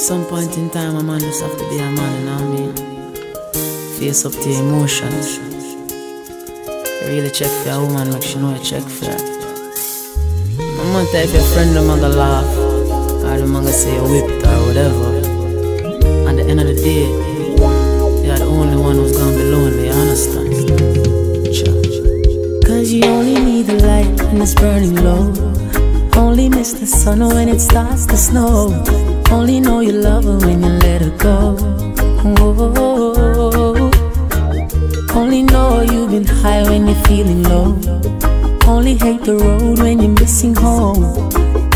Some point in time, a man just have to be a man, you know what I mean? Face up to your emotions. Really check for a woman, make sure you know you check for her. No matter if your friend them gonna laugh, or them gonna say you whipped or whatever. At the end of the day, you're the only one who's gonna be lonely, you understand? Cause you only need the light when it's burning low. Only miss the sun when it starts to snow. Only know you love her when you let her go. Whoa. Only know you've been high when you're feeling low. Only hate the road when you're missing home.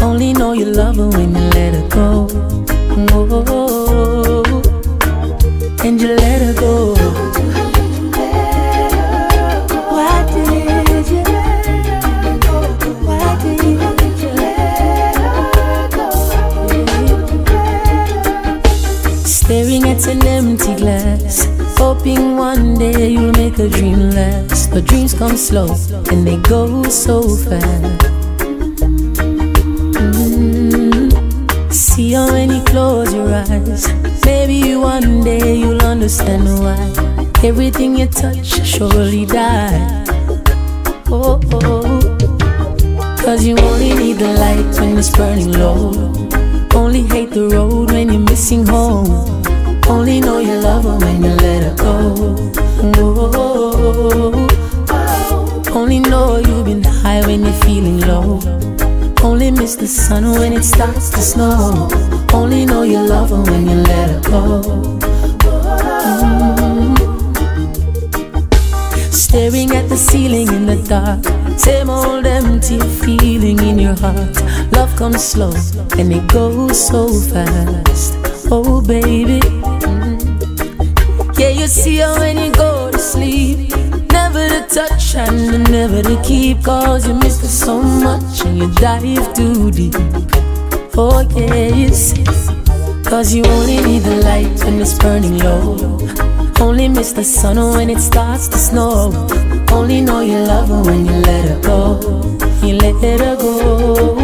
Only know you love her when you let her go. Whoa. And you let her go. An empty glass, hoping one day you'll make a dream last. But dreams come slow and they go so fast. Mm. See how when you close your eyes, maybe one day you'll understand why everything you touch surely die. Oh, oh. Cause you only need the light when it's burning low. Only hate the road when you're missing home. Only know you love her when you let her go. Whoa. Only know you've been high when you're feeling low. Only miss the sun when it starts to snow. Only know you love her when you let her go. Mm. Staring at the ceiling in the dark. Same old empty feeling in your heart. Love comes slow and it goes so fast. Oh, baby. Yeah, you see her when you go to sleep. Never to touch and never to keep. Cause you miss her so much and you dive too deep. Oh, yeah, you see. Cause you only need the light when it's burning low. Only miss the sun when it starts to snow. Only know you love her when you let her go. You let her go.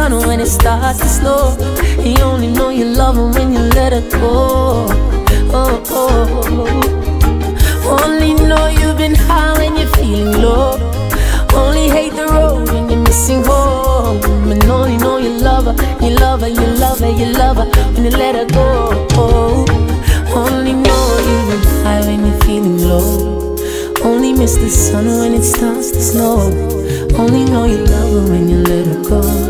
Sun when it starts to snow. You only know you love her when you let her go. Oh, oh. Only know you've been high when you're feeling low. Only hate the road when you're missing home. And only know you love her, you love her, you love her, you love her when you let her go. Oh, only know you've been high when you're feeling low. Only miss the sun when it starts to snow. Only know you love her when you let her go.